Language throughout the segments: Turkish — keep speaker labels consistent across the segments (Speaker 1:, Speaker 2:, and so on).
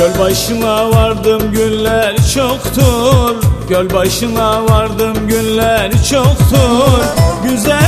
Speaker 1: Göl başına vardım günler çoktur. Göl başına vardım günler çoktur. Güzeller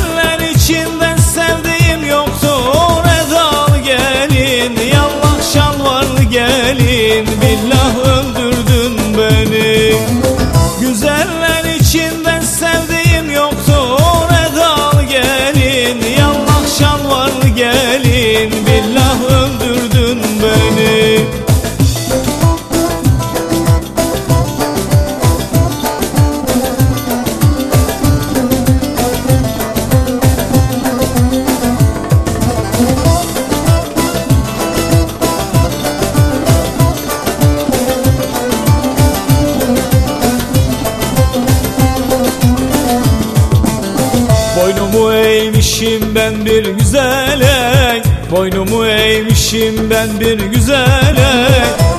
Speaker 1: Boynumu eğmişim ben bir güzele. Boynumu eğmişim ben bir güzele.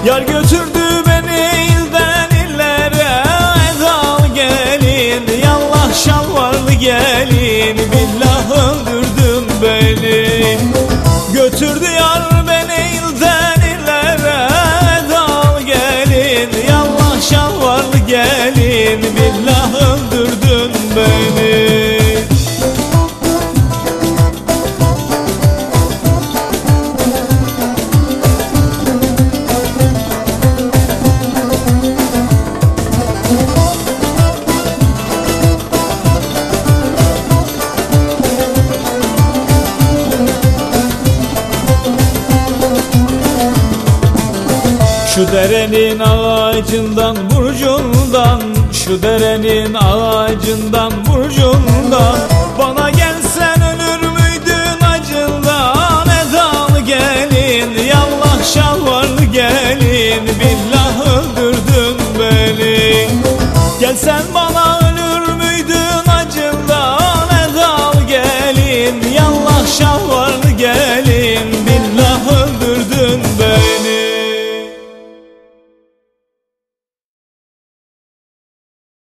Speaker 1: Yar götürdü beni ilden illere. Edal gelin yallah şalvarlı gelin. Billah öldürdün beni. Götürdü yar beni ilden illere. Edal gelin yallah şalvarlı gelin. Billah öldürdün beni Şu derenin ağacından burcundan. Şu derenin ağacından burcundan